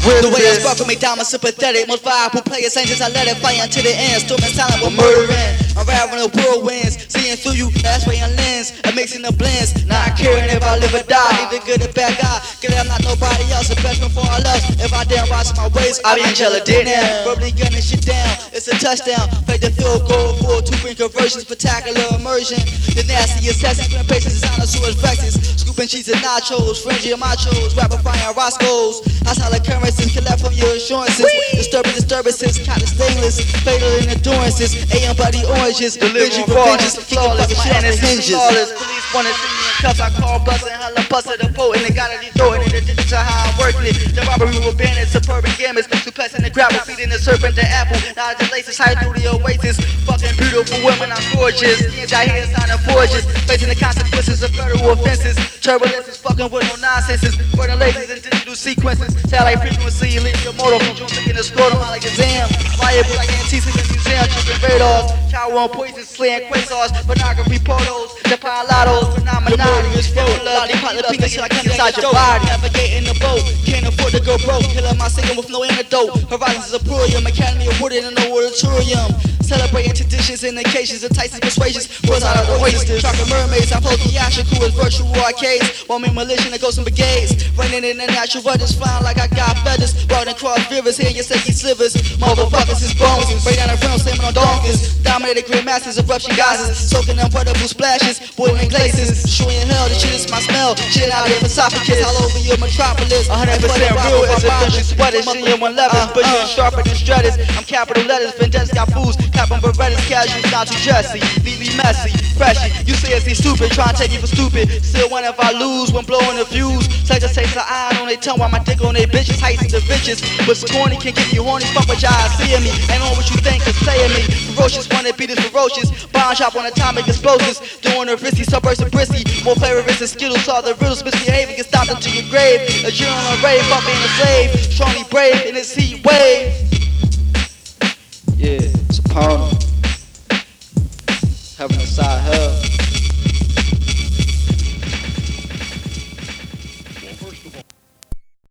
The way I spark from me down, I'm sympathetic. Most viable players, angels, I let it fire until the end. Storming silent with murdering. I'm riding the whirlwinds, seeing through you. That's way on lens, and mixing the blends. Not caring if I live or die, either good or bad guy. I'm not nobody else, the best before I love. If I damn rise my waist, I'll be Angela Dick now. Verbally gunning shit down, it's a touchdown. Fake the field goal for two point conversions, spectacular immersion. The nasty assassins, spin patience, dinosaurs, vexes. Scooping cheese and nachos, fringy machos, rapper fire Roscoe's. I saw the currencies, collect from your assurances. Disturbing disturbances, kind of stainless. Fatal in endurances, AM body oranges. Delivering vengeance, kicking fucking shit on his hinges. Police wanna see me in cuffs, I call bustin', hella bustin' the to it. The robbery with bandits, suburban gamins, suppressing the gravel, feeding the serpent the apple. Now the laces high through the oasis. Fucking beautiful women, I'm gorgeous. Hands out here signing forges, facing the consequences of federal offenses. Turbulences, fucking with no nonsenses. Burning lasers and digital sequences. Satellite frequency, leave your motor from jumping in the scrotum like a. Viable like antiques in the museum, tripping radars. Shower on poison, slaying quasars. Pornography portals, the pilatos, phenomenon. Is full of lollipop, the pink shit I come inside your body. Navigating the boat, can't afford to go broke. Killing my single with no antidote. Horizons of brilliant, academy of wooden and no auditorium. Celebrating traditions and occasions, enticing persuasions. Words out of the oysters. Chocolate mermaids, I float the cool as virtual arcades. One man militia that goes in brigades. Running in the natural waters, flying like I got feathers. Riding across rivers, here you say he slivers. Motherfuckers is bones. Break down the on donkeys. Dominated great masters, eruption gases. Soaking them portable splashes. Boiling glaciers. Showing hell, the shit is my smell. Shit out of esophagus, all over your metropolis. 100% real uh-huh. as a country sweaters. In your one levels, but you're sharper than strutters. I'm capital letters, vendettas got fools. Cap on Berettas, casuals, not too dressy. Leave me messy, freshy. You say it's stupid, trying to take you for stupid. Still one if I lose when blowing the views. Such a taste of iron on their tongue while my dick on their bitches. Heights the bitches. But corny can get you horny. Fuck what y'all seeing me. Ain't on what you think of saying me. Ferocious, wanna beat is ferocious. Bomb shop on atomic explosives. Doing a risky, subversive, brisky. More flavorists and skittles. All the riddles, misbehaving can stop into your grave. A year on a rave, fuck being a slave. Strongly brave in this heat wave. Yeah, it's a pound. Having a side hustle.